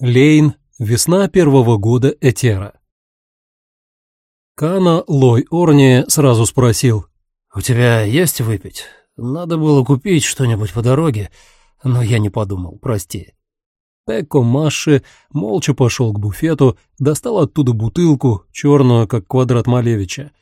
Лейн. Весна первого года Этера. Кана Лой Орни сразу спросил. «У тебя есть выпить? Надо было купить что-нибудь по дороге, но я не подумал, прости». Теко Маши молча пошел к буфету, достал оттуда бутылку, черную, как квадрат Малевича.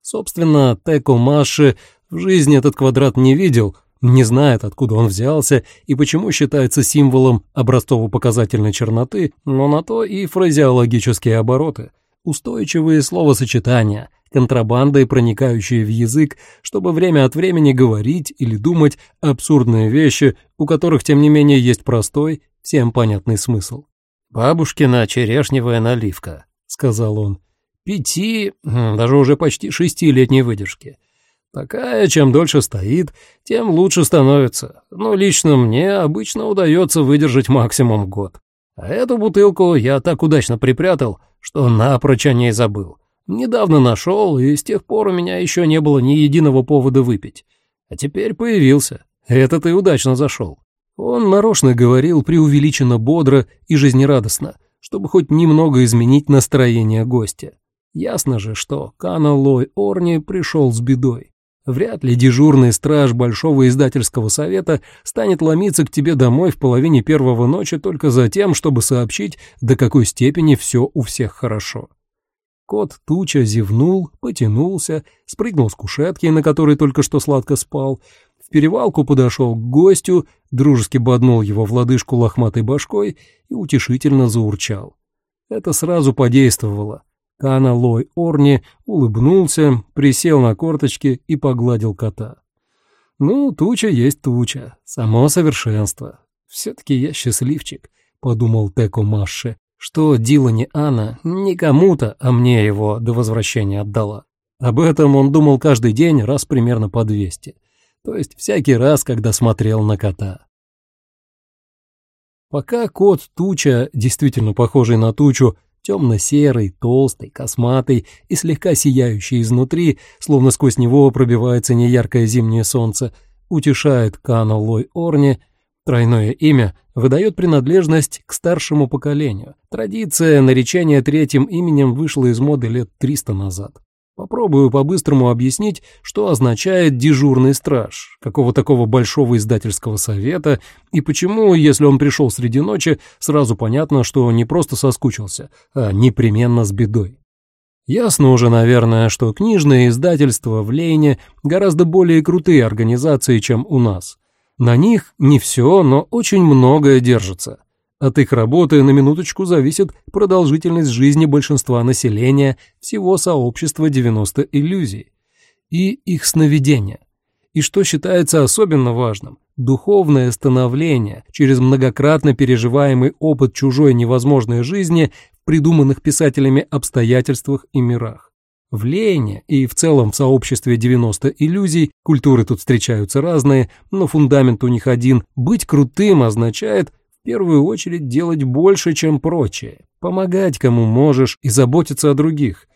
Собственно, Теко Маши в жизни этот квадрат не видел — не знает, откуда он взялся и почему считается символом образцово-показательной черноты, но на то и фразеологические обороты, устойчивые словосочетания, контрабандой, проникающие в язык, чтобы время от времени говорить или думать абсурдные вещи, у которых, тем не менее, есть простой, всем понятный смысл. «Бабушкина черешневая наливка», — сказал он. «Пяти, даже уже почти шестилетней выдержки». Такая, чем дольше стоит, тем лучше становится. Но лично мне обычно удается выдержать максимум год. А эту бутылку я так удачно припрятал, что напрочь о ней забыл. Недавно нашел, и с тех пор у меня еще не было ни единого повода выпить. А теперь появился. Этот и удачно зашел. Он нарочно говорил преувеличенно бодро и жизнерадостно, чтобы хоть немного изменить настроение гостя. Ясно же, что Кана Лой Орни пришел с бедой. Вряд ли дежурный страж Большого издательского совета станет ломиться к тебе домой в половине первого ночи только за тем, чтобы сообщить, до какой степени все у всех хорошо. Кот Туча зевнул, потянулся, спрыгнул с кушетки, на которой только что сладко спал, в перевалку подошел к гостю, дружески боднул его в лодыжку лохматой башкой и утешительно заурчал. Это сразу подействовало. Кана Лой Орни улыбнулся, присел на корточки и погладил кота. «Ну, туча есть туча, само совершенство. Все-таки я счастливчик», — подумал Теко Маши, что Дилани Анна не кому-то, а мне его до возвращения отдала. Об этом он думал каждый день раз примерно по двести, то есть всякий раз, когда смотрел на кота. Пока кот Туча, действительно похожий на тучу, темно-серый, толстый, косматый и слегка сияющий изнутри, словно сквозь него пробивается неяркое зимнее солнце, утешает Кано Лой Орни, тройное имя выдает принадлежность к старшему поколению. Традиция наречения третьим именем вышла из моды лет 300 назад. Попробую по-быстрому объяснить, что означает дежурный страж, какого такого большого издательского совета, и почему, если он пришел среди ночи, сразу понятно, что не просто соскучился, а непременно с бедой. Ясно уже, наверное, что книжные издательства в Лейне гораздо более крутые организации, чем у нас. На них не все, но очень многое держится. От их работы на минуточку зависит продолжительность жизни большинства населения всего сообщества 90 иллюзий и их сновидения. И что считается особенно важным – духовное становление через многократно переживаемый опыт чужой невозможной жизни в придуманных писателями обстоятельствах и мирах. В Лейне и в целом в сообществе 90 иллюзий, культуры тут встречаются разные, но фундамент у них один, быть крутым означает первую очередь делать больше, чем прочие, помогать кому можешь и заботиться о других.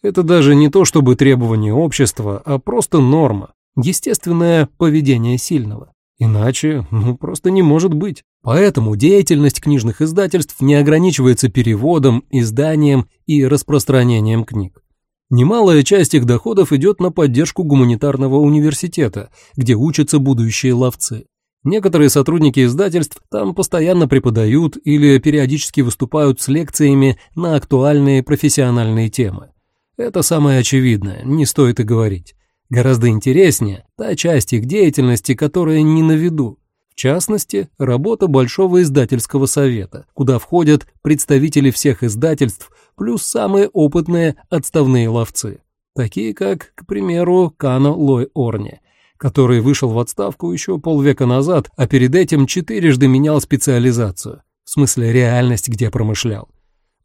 Это даже не то чтобы требование общества, а просто норма, естественное поведение сильного. Иначе, ну, просто не может быть. Поэтому деятельность книжных издательств не ограничивается переводом, изданием и распространением книг. Немалая часть их доходов идет на поддержку гуманитарного университета, где учатся будущие ловцы. Некоторые сотрудники издательств там постоянно преподают или периодически выступают с лекциями на актуальные профессиональные темы. Это самое очевидное, не стоит и говорить. Гораздо интереснее та часть их деятельности, которая не на виду. В частности, работа Большого издательского совета, куда входят представители всех издательств, плюс самые опытные отставные ловцы, такие как, к примеру, Кано Лой Орни – который вышел в отставку еще полвека назад, а перед этим четырежды менял специализацию, в смысле реальность, где промышлял.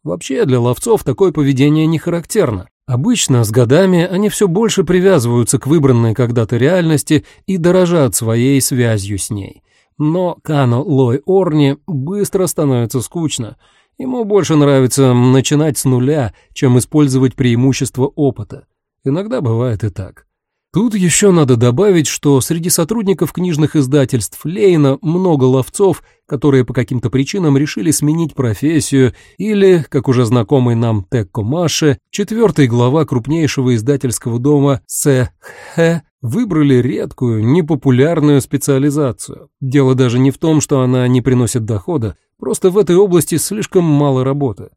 Вообще для ловцов такое поведение не характерно. Обычно с годами они все больше привязываются к выбранной когда-то реальности и дорожат своей связью с ней. Но Кано Лой Орни быстро становится скучно. Ему больше нравится начинать с нуля, чем использовать преимущество опыта. Иногда бывает и так. Тут еще надо добавить, что среди сотрудников книжных издательств Лейна много ловцов, которые по каким-то причинам решили сменить профессию или, как уже знакомый нам Текко Маше, четвертый глава крупнейшего издательского дома Сэ-Хэ, выбрали редкую, непопулярную специализацию. Дело даже не в том, что она не приносит дохода, просто в этой области слишком мало работы.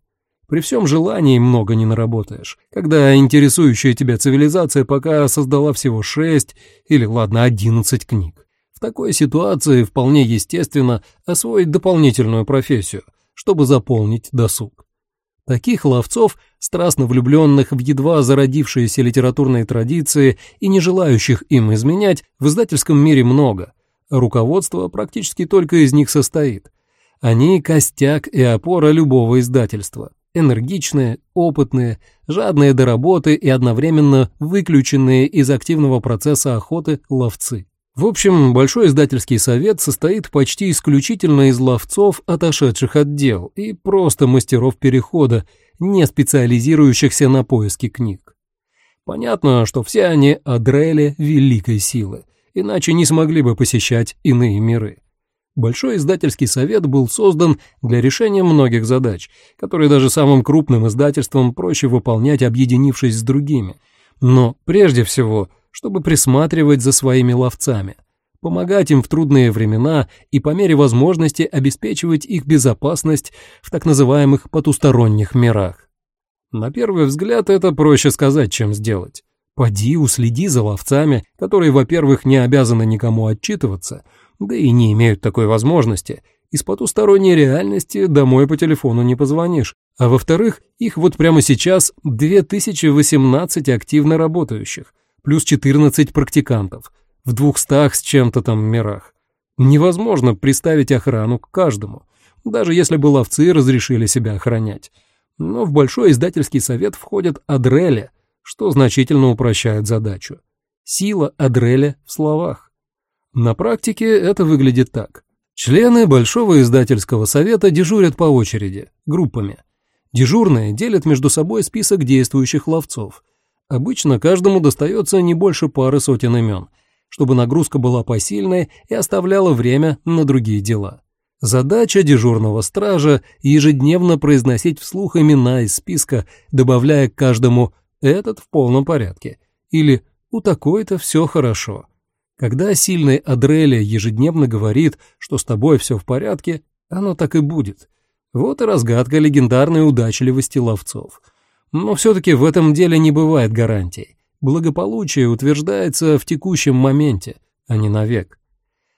При всем желании много не наработаешь, когда интересующая тебя цивилизация пока создала всего шесть или, ладно, одиннадцать книг. В такой ситуации вполне естественно освоить дополнительную профессию, чтобы заполнить досуг. Таких ловцов, страстно влюбленных в едва зародившиеся литературные традиции и не желающих им изменять, в издательском мире много. Руководство практически только из них состоит. Они – костяк и опора любого издательства энергичные, опытные, жадные до работы и одновременно выключенные из активного процесса охоты ловцы. В общем, Большой издательский совет состоит почти исключительно из ловцов, отошедших от дел, и просто мастеров перехода, не специализирующихся на поиске книг. Понятно, что все они адрели великой силы, иначе не смогли бы посещать иные миры. Большой издательский совет был создан для решения многих задач, которые даже самым крупным издательствам проще выполнять, объединившись с другими. Но прежде всего, чтобы присматривать за своими ловцами, помогать им в трудные времена и по мере возможности обеспечивать их безопасность в так называемых потусторонних мирах. На первый взгляд это проще сказать, чем сделать. Поди уследи за ловцами, которые, во-первых, не обязаны никому отчитываться – да и не имеют такой возможности. Из потусторонней реальности домой по телефону не позвонишь. А во-вторых, их вот прямо сейчас 2018 активно работающих, плюс 14 практикантов, в двухстах с чем-то там мирах. Невозможно приставить охрану к каждому, даже если бы ловцы разрешили себя охранять. Но в большой издательский совет входят адрели, что значительно упрощает задачу. Сила адреля в словах. На практике это выглядит так. Члены Большого издательского совета дежурят по очереди, группами. Дежурные делят между собой список действующих ловцов. Обычно каждому достается не больше пары сотен имен, чтобы нагрузка была посильной и оставляла время на другие дела. Задача дежурного стража – ежедневно произносить вслух имена из списка, добавляя к каждому «этот в полном порядке» или «у такой-то все хорошо». Когда сильный Адреля ежедневно говорит, что с тобой все в порядке, оно так и будет. Вот и разгадка легендарной удачливости ловцов. Но все-таки в этом деле не бывает гарантий. Благополучие утверждается в текущем моменте, а не навек.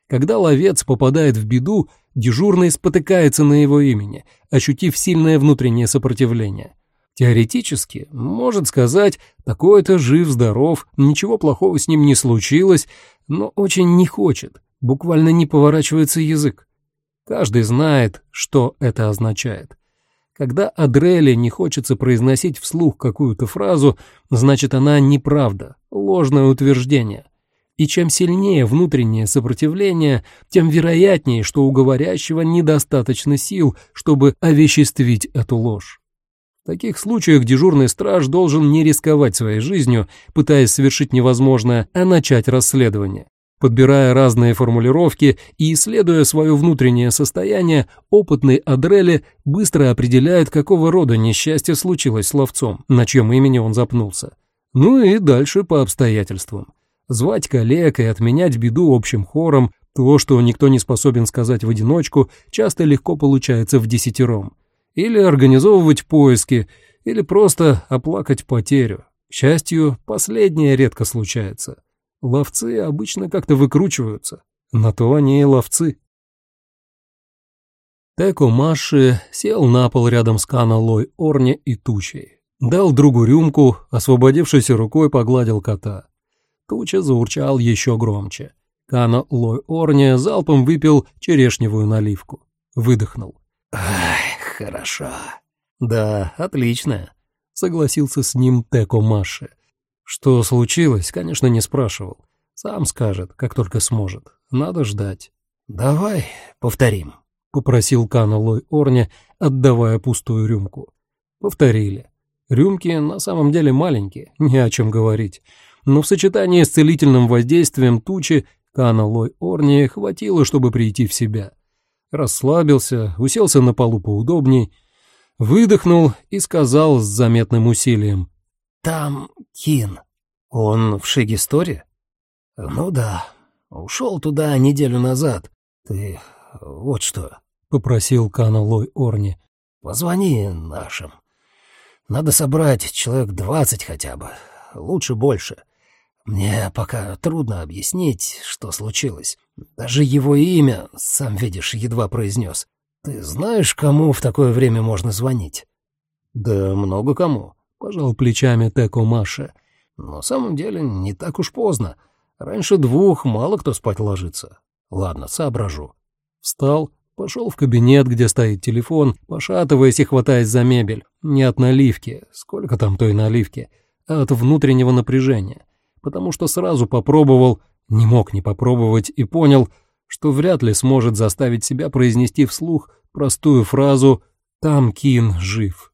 Когда ловец попадает в беду, дежурный спотыкается на его имени, ощутив сильное внутреннее сопротивление. Теоретически, может сказать, такой-то жив-здоров, ничего плохого с ним не случилось, но очень не хочет, буквально не поворачивается язык. Каждый знает, что это означает. Когда Адреле не хочется произносить вслух какую-то фразу, значит она неправда, ложное утверждение. И чем сильнее внутреннее сопротивление, тем вероятнее, что у говорящего недостаточно сил, чтобы овеществить эту ложь. В таких случаях дежурный страж должен не рисковать своей жизнью, пытаясь совершить невозможное, а начать расследование. Подбирая разные формулировки и исследуя свое внутреннее состояние, опытный Адрели быстро определяет, какого рода несчастье случилось с ловцом, на чьем имени он запнулся. Ну и дальше по обстоятельствам. Звать коллег и отменять беду общим хором, то, что никто не способен сказать в одиночку, часто легко получается в десятером или организовывать поиски, или просто оплакать потерю. К счастью, последнее редко случается. Ловцы обычно как-то выкручиваются. На то они и ловцы. Теко Маши сел на пол рядом с Кана Лой Орне и Тучей. Дал другу рюмку, освободившейся рукой погладил кота. Туча заурчал еще громче. Кана Лой Орне залпом выпил черешневую наливку. Выдохнул. «Ах, хорошо». «Да, отлично», — согласился с ним Теко Маши. Что случилось, конечно, не спрашивал. Сам скажет, как только сможет. Надо ждать. «Давай повторим», — попросил Кана Орне, отдавая пустую рюмку. Повторили. Рюмки на самом деле маленькие, не о чем говорить. но в сочетании с целительным воздействием тучи Кана Орни хватило, чтобы прийти в себя. Расслабился, уселся на полу поудобней, выдохнул и сказал с заметным усилием. «Там Кин. Он в Шигисторе?» «Ну да. Ушел туда неделю назад. Ты вот что», — попросил Кана Лой Орни. «Позвони нашим. Надо собрать человек двадцать хотя бы. Лучше больше. Мне пока трудно объяснить, что случилось. Даже его имя, сам видишь, едва произнес. Ты знаешь, кому в такое время можно звонить?» «Да много кому», — пожал плечами Теко Маша. «Но на самом деле не так уж поздно. Раньше двух мало кто спать ложится. Ладно, соображу». Встал, пошел в кабинет, где стоит телефон, пошатываясь и хватаясь за мебель. Не от наливки, сколько там той наливки, а от внутреннего напряжения. Потому что сразу попробовал, не мог не попробовать и понял, что вряд ли сможет заставить себя произнести вслух простую фразу «Там Кин жив».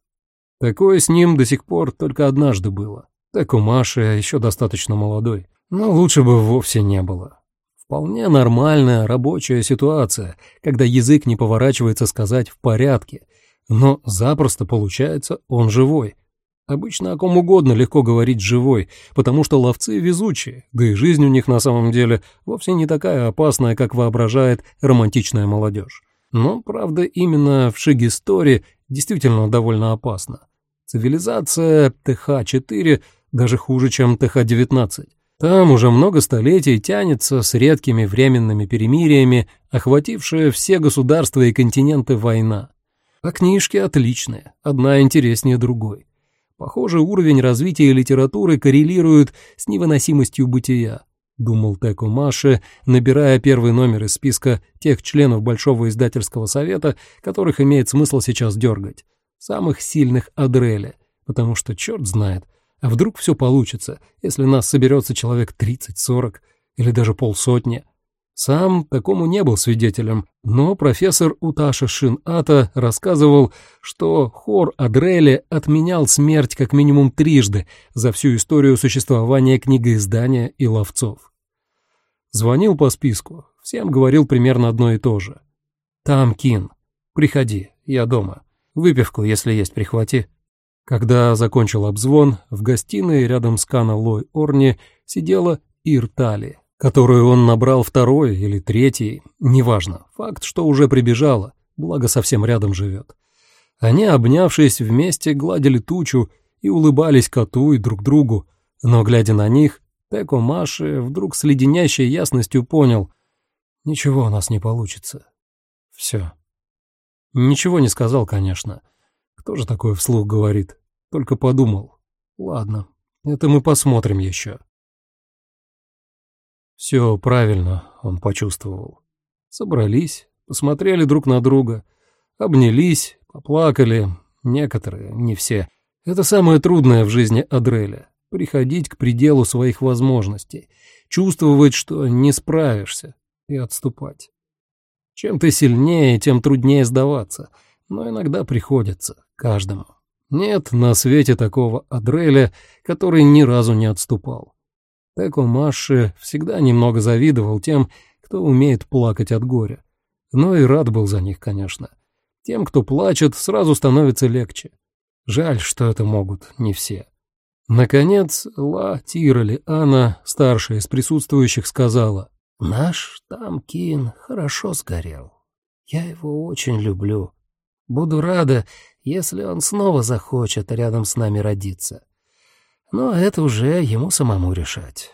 Такое с ним до сих пор только однажды было. Так у Маши еще достаточно молодой. Но лучше бы вовсе не было. Вполне нормальная рабочая ситуация, когда язык не поворачивается сказать «в порядке», но запросто получается «он живой». Обычно о ком угодно легко говорить «живой», потому что ловцы везучие, да и жизнь у них на самом деле вовсе не такая опасная, как воображает романтичная молодежь. Но, правда, именно в Шигисторе действительно довольно опасно. Цивилизация ТХ-4 даже хуже, чем ТХ-19. Там уже много столетий тянется с редкими временными перемириями, охватившая все государства и континенты война. А книжки отличные, одна интереснее другой. Похоже, уровень развития литературы коррелирует с невыносимостью бытия, думал Теку Маше, набирая первый номер из списка тех членов Большого издательского совета, которых имеет смысл сейчас дергать, самых сильных Адреля, потому что черт знает, а вдруг все получится, если нас соберется человек 30-40 или даже полсотни? Сам такому не был свидетелем, но профессор Уташа Шин-Ата рассказывал, что хор Адрели отменял смерть как минимум трижды за всю историю существования книгоиздания и ловцов. Звонил по списку, всем говорил примерно одно и то же. «Там Кин. Приходи, я дома. Выпивку, если есть, прихвати». Когда закончил обзвон, в гостиной рядом с Кана Лой Орни сидела Иртали, которую он набрал второй или третий, неважно, факт, что уже прибежала, благо совсем рядом живет. Они, обнявшись вместе, гладили тучу и улыбались коту и друг другу, но, глядя на них, Теко Маши вдруг с леденящей ясностью понял, ничего у нас не получится. Все. Ничего не сказал, конечно, кто же такое вслух говорит? Только подумал. Ладно, это мы посмотрим еще. Все правильно, он почувствовал. Собрались, посмотрели друг на друга, обнялись, поплакали. Некоторые, не все. Это самое трудное в жизни Адреля — приходить к пределу своих возможностей, чувствовать, что не справишься, и отступать. Чем ты сильнее, тем труднее сдаваться, но иногда приходится каждому. Нет на свете такого Адреля, который ни разу не отступал. Теко Маши всегда немного завидовал тем, кто умеет плакать от горя. Но и рад был за них, конечно. Тем, кто плачет, сразу становится легче. Жаль, что это могут не все. Наконец, Ла Тироли Анна, старшая из присутствующих, сказала, «Наш Тамкин хорошо сгорел. Я его очень люблю. Буду рада, если он снова захочет рядом с нами родиться. Но это уже ему самому решать.